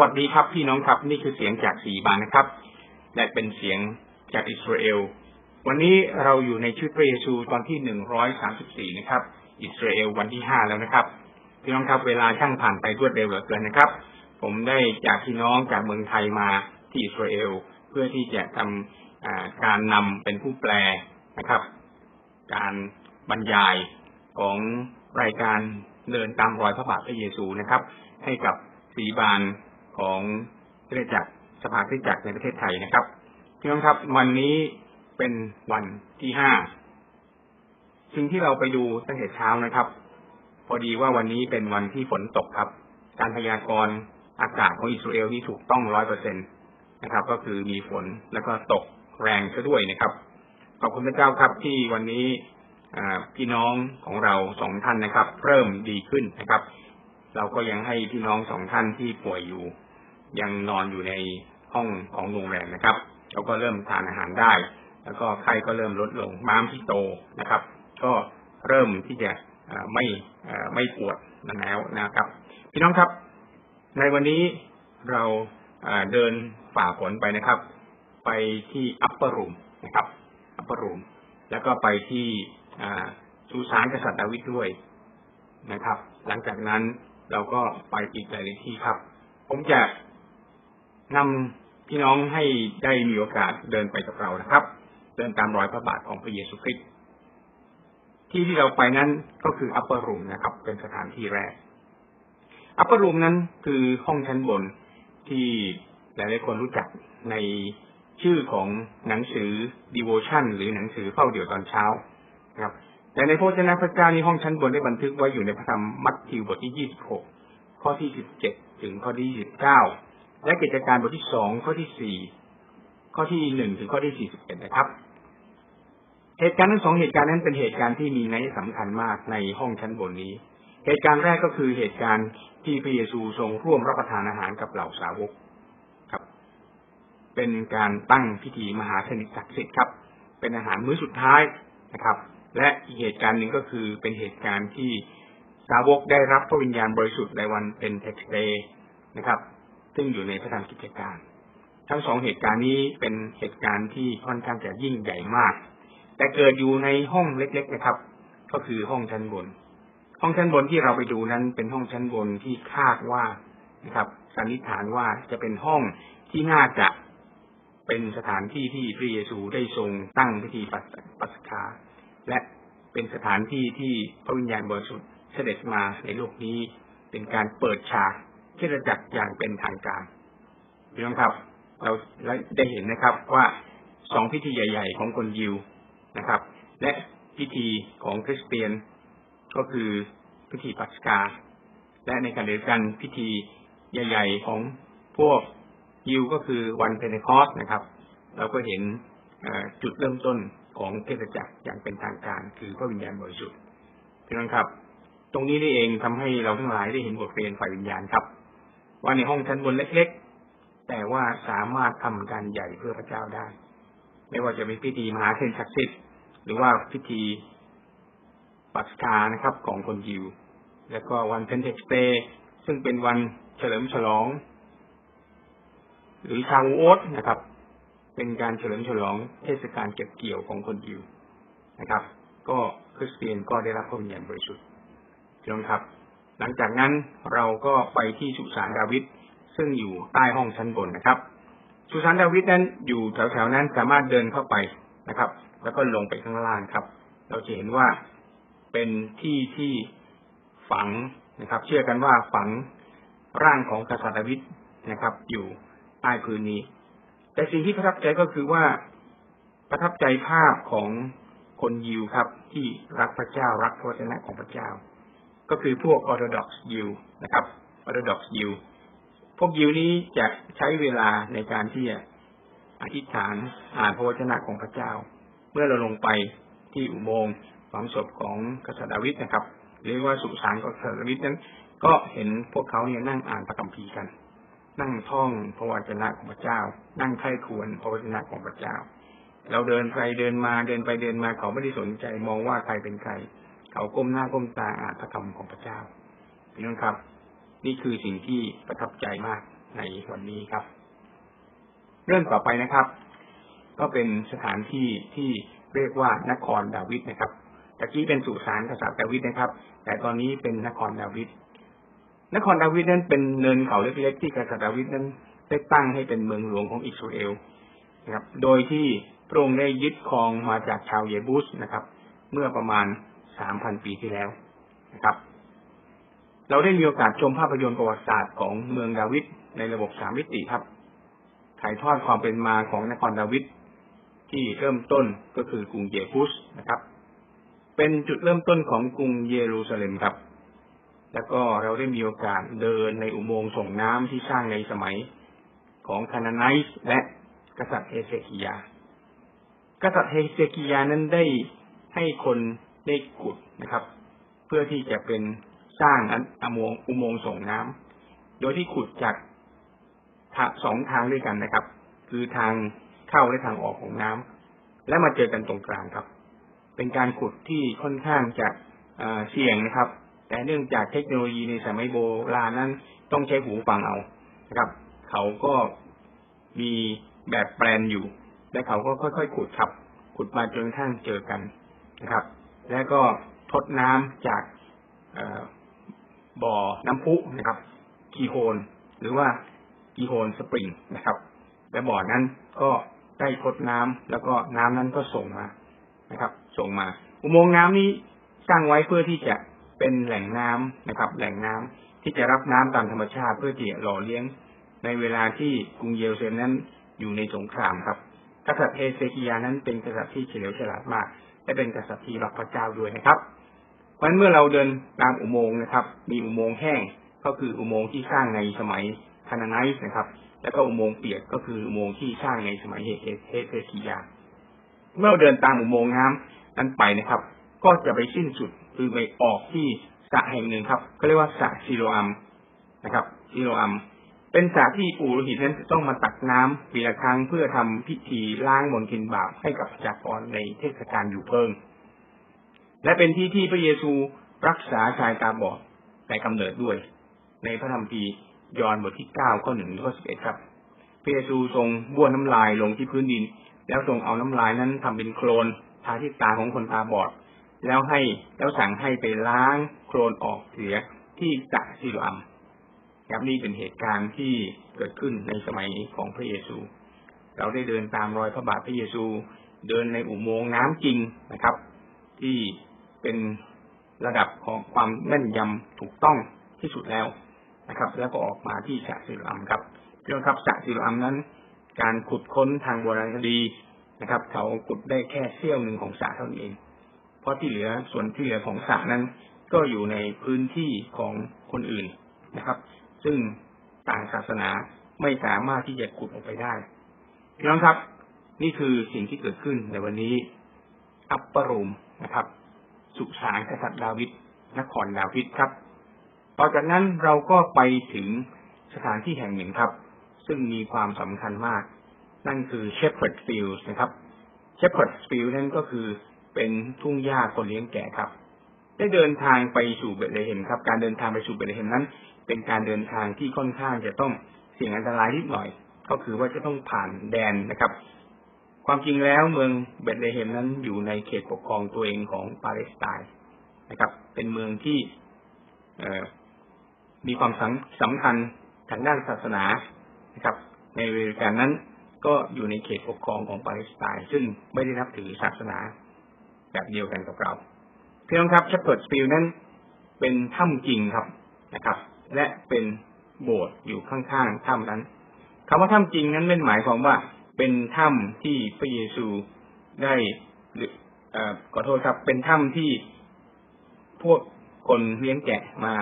วัสดีครับพี่น้องครับนี่คือเสียงจากสีบานนะครับ และเป็นเสียงจากอิสราเอล วันนี้เราอยู่ในชุดพระเยซูตอนที่หนึ่งร้อยสามสิบสี่นะครับ อิสราเอลวันที่ห้าแล้วนะครับ พี่น้องครับเวลาช่างผ่านไปรวดเร็วเหลือเกินนะครับ ผมได้จากพี่น้องจากเมืองไทยมาที่อิสราเอล เพื่อที่จะทำการนำเป็นผู้แปลนะครับ การบรรยายของรายการเดินตามรอยพระบาทพระเยซูนะครับ ให้กับสีบาน ของคริสจักรสภาคริสจักรในประเทศไทยนะครับพี่น้องครับวันนี้เป็นวันที่ห้าสิ่งที่เราไปดูตั้งแต่เช้านะครับ พอดีว่าวันนี้เป็นวันที่ฝนตกครับ การพยากรณ์อากาศของอิสราเอลนี่ถูกต้องร้อยเปอร์เซ็นตนะครับ ก็คือมีฝนแล้วก็ตกแรงซะด้วยนะครับ ขอบคุณพระเจ้าครับที่วันนี้พี่น้องของเราสองท่านนะครับ เริ่มดีขึ้นนะครับ เราก็ยังให้พี่น้องสองท่านที่ป่วยอยู่ ยังนอนอยู่ในห้องของโรงแรมนะครับเขาก็เริ่มทานอาหารได้ แล้วก็ไข้ก็เริ่มลดลงม้ามที่โตนะครับ ก็เริ่มที่จะไม่ไม่ปวดนั่นแล้วนะครับ พี่น้องครับ ในวันนี้เราเดินฝ่าฝนไปนะครับ ไปที่ Upper Room นะครับ Upper Room แล้วก็ไปที่สุสานกษัตริย์ดาวิดด้วยนะครับ หลังจากนั้น เราก็ไปอีกหลายที่ครับ ผมจะนำพี่น้องให้ได้มีโอกาสเดินไปกับเรานะครับ เดินตามรอยพระบาทของพระเยซูคริสต์ที่ที่เราไปนั้นก็คือ Upper Room นะครับ เป็นสถานที่แรกอัปเปอร์รูมนั้นคือห้องชั้นบนที่หลายๆคนรู้จักในชื่อของหนังสือ devotion หรือหนังสือเฝ้าเดี่ยวตอนเช้านะครับ แต่ในพระเจ้าพระเจ้าในห้องชั้นบนได้บันทึกไว้อยู่ในพระธรรมมัทธิวบทที่ยี่สิบหกข้อที่สิบเจ็ดถึงข้อที่สิบเก้าและกิจการบทที่สองข้อที่สี่ข้อที่หนึ่งถึงข้อที่สี่สิบเอ็ดนะครับ เหตุการณ์ทั้งสองเหตุการณ์นั้นเป็นเหตุการณ์ที่มีนัยสำคัญมากในห้องชั้นบนนี้ เหตุการณ์แรกก็คือเหตุการณ์ที่พระเยซูทรงร่วมรับประทานอาหารกับเหล่าสาวกครับ เป็นการตั้งพิธีมหาชนิดศักดิ์สิทธิ์ครับ เป็นอาหารมื้อสุดท้ายนะครับ และอีกเหตุการณ์หนึ่งก็คือเป็นเหตุการณ์ที่สาวกได้รับพระวิญญาณบริสุทธิ์ในวันเป็นเทคเดย์นะครับ ซึ่งอยู่ในพระธรรมกิจการ ทั้งสองเหตุการณ์นี้เป็นเหตุการณ์ที่ค่อนข้างจะยิ่งใหญ่มาก แต่เกิดอยู่ในห้องเล็ก ๆ นะครับ ก็คือห้องชั้นบน ห้องชั้นบนที่เราไปดูนั้นเป็นห้องชั้นบนที่คาดว่านะครับสันนิษฐานว่าจะเป็นห้องที่น่าจะเป็นสถานที่ที่พระเยซูได้ทรงตั้งพิธีปัสกา และเป็นสถานที่ที่พระวิญญาณบริสุทธิ์เสด็จมาในโลกนี้ เป็นการเปิดฉากที่ระจักอย่างเป็นทางการพี่น้องครับ เราได้เห็นนะครับว่าสองพิธีใหญ่ ๆ ของคนยิวนะครับ และพิธีของคริสเตียน ก็คือพิธีปัสกา และในขณะเดียวกันพิธีใหญ่ ๆ ของพวกยิวก็คือวันเพนเทคอสนะครับ เราก็เห็นจุดเริ่มต้น ของเทศจักรอย่างเป็นทางการ คือพระวิญญาณบริสุทธิ์พี่น้องครับ ตรงนี้นี่เองทำให้เราทั้งหลายได้เห็นบทเรียนฝ่ายวิญญาณครับ ว่าในห้องชั้นบนเล็ก ๆ แต่ว่าสามารถทำการใหญ่เพื่อพระเจ้าได้ ไม่ว่าจะเป็นพิธีมหาเทนศักดิ์สิทธิ์หรือว่าพิธีปัสกานะครับ ของคนยิว แล้วก็วันเพนเทคเตซึ่งเป็นวันเฉลิมฉลอง หรือชาวโอ๊ตนะครับ เป็นการเฉลิมฉลองเทศกาลเก็บเกี่ยวของคนยิวนะครับ ก็คริสเตียนก็ได้รับพระวิญญาณบริสุทธิ์พี่น้องครับ หลังจากนั้นเราก็ไปที่สุสานดาวิดซึ่งอยู่ใต้ห้องชั้นบนนะครับ สุสานดาวิดนั้นอยู่แถวๆนั้นสามารถเดินเข้าไปนะครับ แล้วก็ลงไปข้างล่างครับ เราจะเห็นว่าเป็นที่ที่ฝังนะครับ เชื่อกันว่าฝังร่างของกษัตริย์ดาวิดนะครับ อยู่ใต้พื้นนี้ แต่สิ่งที่ประทับใจก็คือว่าประทับใจภาพของคนยิวครับ ที่รักพระเจ้ารักพระวจนะของพระเจ้า ก็คือพวกออร์โธดอกซ์ยิวนะครับออร์โธดอกซ์ยิวพวกยิวนี้จะใช้เวลาในการที่จะอธิษฐานอ่านพระวจนะของพระเจ้า เมื่อเราลงไปที่อุโมงค์ฝังศพของกษัตริย์ดาวิดนะครับหรือว่าสุสานของกษัตริย์ดาวิดนั้น ก็เห็นพวกเขาเนี่ยนั่งอ่านพระคัมภีร์กัน นั่งท่องพระวจนะของพระเจ้า นั่งไข้ควรพระวจนะของพระเจ้า เราเดินไปเดินมาเดินไปเดินมาเขาไม่ได้สนใจ มองว่าใครเป็นใคร เขาก้มหน้าก้มตาอ่านพระธรมของพระเจ้าพี่น้องครับ นี่คือสิ่งที่ประทับใจมากในวันนี้ครับ เรื่องต่อไปนะครับ ก็เป็นสถานที่ที่เรียกว่านครดาวิดนะครับตะกี้เป็นสุสานกษัตริย์ดาวิดนะครับ แต่ตอนนี้เป็นนครดาวิด นครดาวิดนั้นเป็นเนินเขาเล็กๆที่กษัตริย์ดาวิดนั้น ได้ตั้งให้เป็นเมืองหลวงของอิสราเอลนะครับ โดยที่พระองค์ได้ยึดครองมาจากชาวเยบุสนะครับ เมื่อประมาณสามพันปีที่แล้วนะครับ เราได้มีโอกาสชมภาพยนตร์ประวัติศาสตร์ของเมืองดาวิดในระบบสามมิติครับ ถ่ายทอดความเป็นมาของนครดาวิดที่เริ่มต้นก็คือกรุงเยบุสนะครับ เป็นจุดเริ่มต้นของกรุงเยรูซาเล็มครับ แล้วก็เราได้มีโอกาสเดินในอุโมงค์ส่งน้ำที่สร้างในสมัยของคานาไนส์และกษัตริย์เฮเซคิยา กษัตริย์เฮเซคิยานั้นได้ให้คนได้ขุดนะครับ เพื่อที่จะเป็นสร้างอุโมงค์อุโมงค์ส่งน้ำโดยที่ขุดจากสองทางด้วยกันนะครับ คือทางเข้าและทางออกของน้ำและมาเจอกันตรงกลางครับ เป็นการขุดที่ค่อนข้างจะเสี่ยงนะครับ แต่เนื่องจากเทคโนโลยีในสมัยโบราณนั้นต้องใช้หูฟังเอานะครับ เขาก็มีแบบแปลนอยู่ และเขาก็ค่อยๆขุดครับ ขุดมาจนกระทั่งเจอกันนะครับ แล้วก็ทดน้ำจากบ่อน้ำพุนะครับ กีโฮนหรือว่ากีโฮนสปริงนะครับและบ่อนั้นก็ได้ทดน้ำแล้วก็น้ำนั้นก็ส่งมานะครับ ส่งมา อุโมงค์น้ำนี้สร้างไว้เพื่อที่จะ เป็นแหล่งน้ำนะครับ แหล่งน้ำที่จะรับน้ำตามธรรมชาติเพื่อที่หล่อเลี้ยง ในเวลาที่กรุงเยรูซาเล็มนั้นอยู่ในสงครามครับกษัตริย์เฮเซคิยานั้นเป็นกษัตริย์ที่เฉลียวฉลาดมาก และเป็นกษัตริย์ที่รักพระเจ้าด้วยนะครับเพราะฉะนั้นเมื่อเราเดินตามอุโมงค์นะครับ มีอุโมงค์แห้งก็คืออุโมงค์ที่สร้างในสมัยคานาไนส์นะครับ แล้วก็อุโมงค์เปียกก็คืออุโมงค์ที่สร้างในสมัยเฮเฮเซคิยา เมื่อเดินตามอุโมงค์น้ำนั้นไปนะครับ ก็จะไปสิ้นสุดคือไปออกที่สระแห่งหนึ่งครับก็เรียกว่าสระซิโลอัมนะครับซิโลอัม เป็นสระที่ปู่โรหิตนั้นจะต้องมาตักน้ำปีละครั้งเพื่อทำพิธีล้างมลทินบาปให้กับประชากรในเทศกาลอยู่เพิ่ง และเป็นที่ที่พระเยซูรักษาชายตาบอดแต่กำเนิดด้วย ในพระธรรมพียอห์นบทที่เก้าข้อหนึ่งข้อสิบเอ็ดครับพระเยซูทรงบ้วนน้ำลายลงที่พื้นดิน แล้วทรงเอาน้ำลายนั้นทำเป็นโคลนทาที่ตาของคนตาบอด แล้วให้แล้วสั่งให้ไปล้างโคลนออกเสียที่สระซิลอัมครับนี่เป็นเหตุการณ์ที่เกิดขึ้นในสมัยของพระเยซู เราได้เดินตามรอยพระบาทพระเยซู เดินในอุโมงค์น้ำจริงนะครับ ที่เป็นระดับของความแม่นยำถูกต้องที่สุดแล้วนะครับ แล้วก็ออกมาที่สระสิลัมครับเพื่อนครับสระสิลัมนั้น การขุดค้นทางโบราณคดีนะครับ เขาขุดได้แค่เสี้ยวหนึ่งของสระเท่านั้นเอง ราะที่เหลือส่วนที่เหลือของสระนั้น ก็อยู่ในพื้นที่ของคนอื่นนะครับ ซึ่งต่างศาสนาไม่สามารถที่จะขุดออกไปได้พี่น้องครับ นี่คือสิ่งที่เกิดขึ้นในวันนี้ อัปปรมนะครับ สุสานกษัตริย์ดาวิดนครดาวิดครับต่อจากนั้นเราก็ไปถึงสถานที่แห่งหนึ่งครับ ซึ่งมีความสำคัญมาก นั่นคือ Shepherd Fields นะครับ Shepherd Fields นั่นก็คือ เป็นทุ่งหญ้าคนเลี้ยงแกะครับ ได้เดินทางไปสู่เบธเลเฮมครับ การเดินทางไปสู่เบธเลเฮมนั้น เป็นการเดินทางที่ค่อนข้างจะต้องเสี่ยงอันตรายนิดหน่อย ก็คือว่าจะต้องผ่านแดนนะครับ ความจริงแล้วเมืองเบธเลเฮมนั้นอยู่ในเขตปกครองตัวเองของปาเลสไตน์นะครับ เป็นเมืองที่มีความสำคัญทางด้านศาสนานะครับ ในเวลานั้นก็อยู่ในเขตปกครองของปาเลสไตน์ซึ่งไม่ได้นับถือศาสนา แบบเดียวกันกับเราเพื่อนครับ Shepherds' Field นั้นเป็นถ้ำจริงครับนะครับ และเป็นโบสถ์อยู่ข้างๆถ้ำนั้นคำว่าถ้ำจริงนั้นไม่หมายความว่าเป็นถ้ำที่พระเยซูได้หรือขอโทษครับ เป็นถ้ำที่พวกคนเลี้ยงแกะมา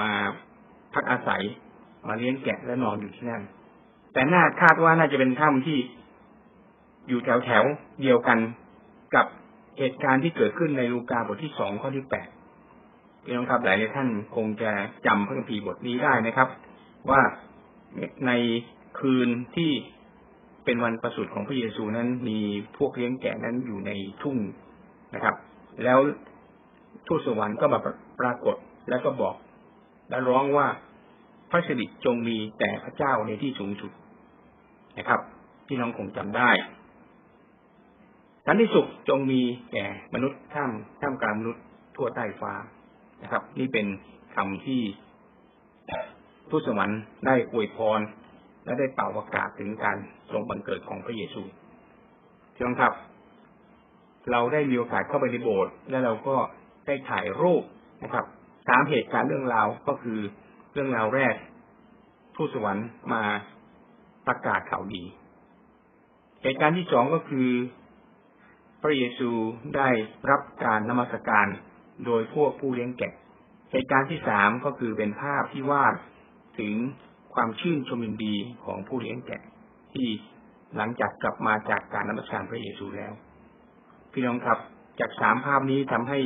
มาพักอาศัย มาเลี้ยงแกะและนอนอยู่ที่นั่น แต่น่าคาดว่าน่าจะเป็นถ้ำที่อยู่แถวแถวเดียวกันกับ เหตุการณ์ที่เกิดขึ้นในลูกาบทที่สองข้อที่แปดพี่น้องครับหลายท่านคงจะจำพระคัมภีร์บทนี้ได้นะครับ ว่าในคืนที่เป็นวันประสูติของพระเยซูนั้นมีพวกเลี้ยงแกะนั้นอยู่ในทุ่งนะครับ แล้วทูตสวรรค์ก็มาปรากฏแล้วก็บอก และร้องว่าพระสิริจงมีแต่พระเจ้าในที่สูงสุดนะครับ ที่น้องคงจำได้ สันติสุขจงมีแก่มนุษย์ท่ามท่ามกลางมนุษย์ทั่วใต้ฟ้านะครับ นี่เป็นคำที่ทูตสวรรค์ได้อวยพร และได้เป่าประกาศถึงการทรงบังเกิดของพระเยซูที่น้องครับ เราได้มีโอกาสเข้าไปในโบสถ์และเราก็ได้ถ่ายรูปนะครับสามเหตุการณ์เรื่องราวก็คือเรื่องราวแรกทูตสวรรค์มาประกาศข่าวดี เหตุการณ์ที่สองก็คือ พระเยซูได้รับการนมัสการโดยพวกผู้เลี้ยงแกะ เหตุการณ์ที่สามก็คือเป็นภาพที่วาดถึงความชื่นชมยินดีของผู้เลี้ยงแกะ ที่หลังจากกลับมาจากการนมัสการพระเยซูแล้ว พี่น้องครับจากสามภาพนี้ทำให้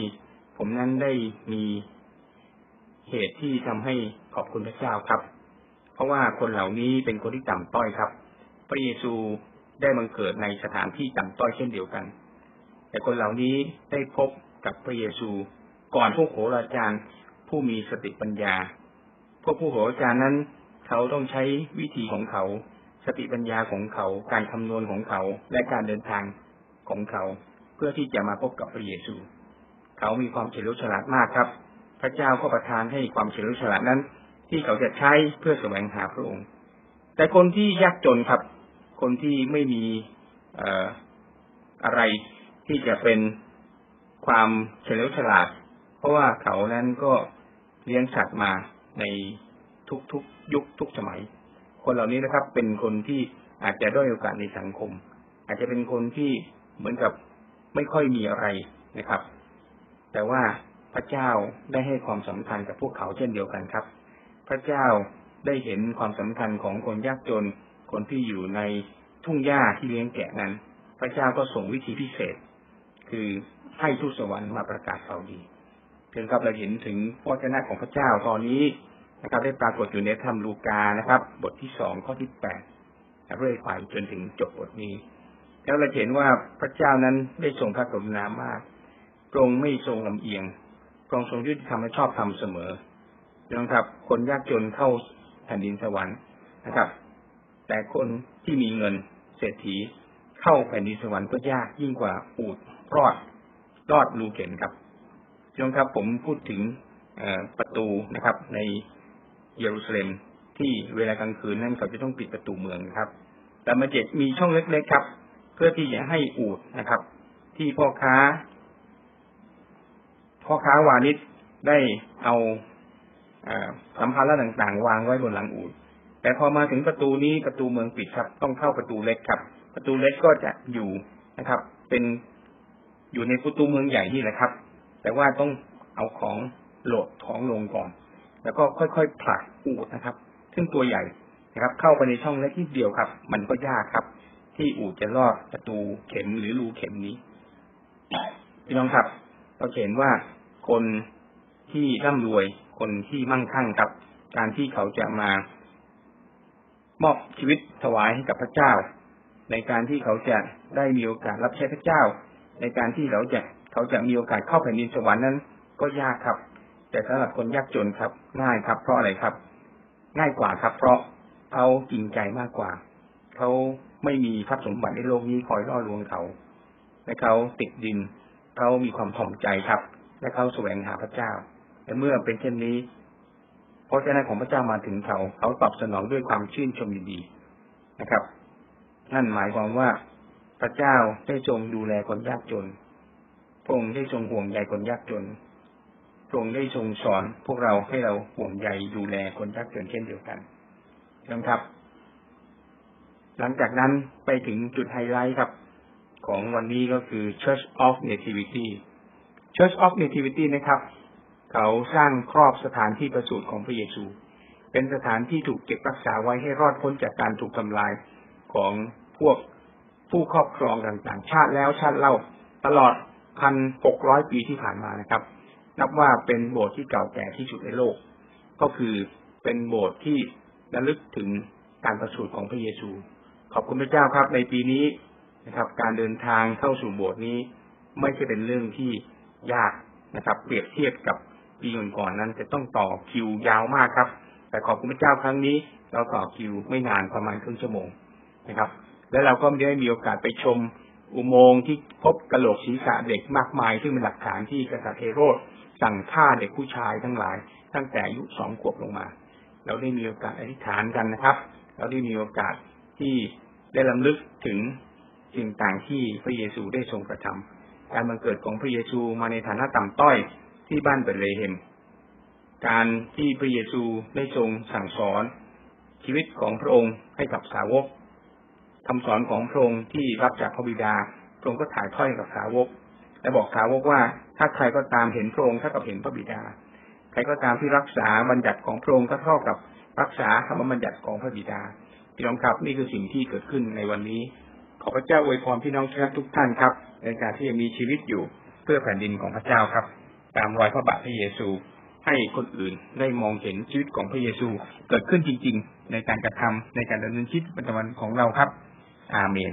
ผมนั้นได้มีเหตุที่ทำให้ขอบคุณพระเจ้าครับ เพราะว่าคนเหล่านี้เป็นคนที่ต่ำต้อยครับ พระเยซูได้บังเกิดในสถานที่ต่ำต้อยเช่นเดียวกัน แต่คนเหล่านี้ได้พบกับพระเยซู ก่อนพวกโหราจารย์ผู้มีสติปัญญา พวกผู้โหราจารย์นั้น เขาต้องใช้วิธีของเขา สติปัญญาของเขา การคำนวณของเขา และการเดินทางของเขา เพื่อที่จะมาพบกับพระเยซู เขามีความเฉลียวฉลาดมากครับ พระเจ้าก็ประทานให้ความเฉลียวฉลาดนั้น ที่เขาจะใช้เพื่อแสวงหาพระองค์ แต่คนที่ยากจนครับ คนที่ไม่มีออะไร ที่จะเป็นความเฉลียวฉลาด เพราะว่าเขานั้นก็เลี้ยงสัตว์มาในทุกๆยุคทุกสมัย คนเหล่านี้นะครับ เป็นคนที่อาจจะด้อยโอกาสในสังคม อาจจะเป็นคนที่เหมือนกับไม่ค่อยมีอะไรนะครับ แต่ว่าพระเจ้าได้ให้ความสำคัญกับพวกเขาเช่นเดียวกันครับ พระเจ้าได้เห็นความสำคัญของคนยากจน คนที่อยู่ในทุ่งหญ้าที่เลี้ยงแกะนั้น พระเจ้าก็ส่งวิธีพิเศษ คือให้ทูตสวรรค์มาประกาศข่าวดีเพียงครับเราเห็นถึงพระเจ้าของพระเจ้าตอนนี้นะครับ ได้ปรากฏอยู่ในธรรมลูกานะครับ บทที่สองข้อที่แปดเรื่อยไปจนถึงจบบทนี้ แล้วเราเห็นว่าพระเจ้านั้นได้ทรงพระกรุณามากทรงไม่ทรงลำเอียงทรงทรงยุติธรรมและชอบธรรมเสมอนะครับ คนยากจนเข้าแผ่นดินสวรรค์นะครับ แต่คนที่มีเงินเศรษฐีเข้าแผ่นดินสวรรค์ก็ยากยิ่งกว่าอูด รอดรอดรูเข็นครับช่วงครับผมพูดถึงประตูนะครับ ในเยรูซาเล็มที่เวลากลางคืนนั้นเขาจะต้องปิดประตูเมืองครับ แต่มาเจ็ดมีช่องเล็กๆครับ เพื่อที่จะให้อูดนะครับ ที่พ่อค้า พ่อค้าวานิชได้เอาสัมภาระต่างๆ วางไว้บนหลังอูดแต่พอมาถึงประตูนี้ประตูเมืองปิดครับ ต้องเข้าประตูเล็กครับ ประตูเล็กก็จะอยู่นะครับ เป็น อยู่ในประตูเมืองใหญ่นี่แหละครับ แต่ว่าต้องเอาของโหลดของลงก่อน แล้วก็ค่อยๆผลักอูดนะครับ ซึ่งตัวใหญ่นะครับ เข้าไปในช่องเล็กที่เดียวครับ มันก็ยากครับ ที่อูดจะลอดประตูเข็มหรือรูเข็มนี้พี่น้องครับเราเห็นว่าคนที่ร่ำรวยคนที่มั่งคั่งกับ การที่เขาจะมามอบชีวิตถวายให้กับพระเจ้า ในการที่เขาจะได้มีโอกาสรับใช้พระเจ้า ในการที่เขาจะเขาจะมีโอกาสเข้าแผ่นดินสวรรค์นั้น ก็ยากครับ แต่สำหรับคนยากจนครับ ง่ายครับ เพราะอะไรครับ ง่ายกว่าครับ เพราะเขาจริงใจมากกว่า เขาไม่มีทรัพย์สมบัติในโลกนี้คอยล่อลวงเขา และเขาติดดิน เขามีความถ่อมใจครับ และเขาแสวงหาพระเจ้าแต่เมื่อเป็นเช่นนี้พระเจ้าของพระเจ้ามาถึงเขา เขาตอบสนองด้วยความชื่นชมยินดีนะครับ นั่นหมายความว่า พระเจ้าได้ทรงดูแลคนยากจน พระองค์ได้ทรงห่วงใยคนยากจน พระองค์ได้ทรงสอนพวกเราให้เราห่วงใยดูแลคนยากจนเช่นเดียวกันนะครับ หลังจากนั้นไปถึงจุดไฮไลท์ครับ ของวันนี้ก็คือ Church of Nativity Church of Nativity นะครับ เขาสร้างครอบสถานที่ประสูติของพระเยซู เป็นสถานที่ถูกเก็บรักษาไว้ให้รอดพ้นจากการถูกทำลายของพวก ผู้ครอบครองต่างๆ ชาติแล้วชาติเล่าตลอดพันหกร้อยปีที่ผ่านมานะครับ นับว่าเป็นโบสถ์ที่เก่าแก่ที่สุดในโลก ก็คือเป็นโบสถ์ที่ระลึกถึงการประสูติของพระเยซู ขอบคุณพระเจ้าครับ ในปีนี้นะครับ การเดินทางเข้าสู่โบสถ์นี้ ไม่ใช่เป็นเรื่องที่ยากนะครับ เปรียบเทียบกับปีก่อนๆนั้น จะต้องต่อคิวยาวมากครับ แต่ขอบคุณพระเจ้าครั้งนี้ เราต่อคิวไม่นานประมาณครึ่งชั่วโมงนะครับ แล้วเราก็ได้มีโอกาสไปชมอุโมงค์ที่พบกระโหลกศีรษะเด็กมากมาย ซึ่งเป็นหลักฐานที่กษัตริย์เฮโรดสั่งฆ่าเด็กผู้ชายทั้งหลาย ตั้งแต่อายุสองขวบลงมา เราได้มีโอกาสอธิษฐานกันนะครับ เราได้มีโอกาสที่ได้ลำลึกถึงสิ่งต่างที่พระเยซูได้ทรงกระทำการบังเกิดของพระเยซูมาในฐานะต่ำต้อยที่บ้านเบธเลเฮมการที่พระเยซูได้ทรงสั่งสอนชีวิตของพระองค์ให้กับสาวก คำสอนของพระองค์ที่รับจากพระบิดา พระองค์ก็ถ่ายทอดกับสาวก และบอกสาวกว่า ถ้าใครก็ตามเห็นพระองค์เท่ากับเห็นพระบิดา ใครก็ตามที่รักษาบัญญัติของพระองค์ก็เท่ากับรักษาคำบัญญัติของพระบิดา พี่น้องครับ นี่คือสิ่งที่เกิดขึ้นในวันนี้ ขอพระเจ้าอวยพรพี่น้องทุกท่านครับ ในการที่ยังมีชีวิตอยู่เพื่อแผ่นดินของพระเจ้าครับ ตามรอยพระบาทพระเยซู ให้คนอื่นได้มองเห็นชีวิตของพระเยซูเกิดขึ้นจริง ๆ ในการกระทำในการดำเนินชีวิตประจำวันของเราครับ อาเมน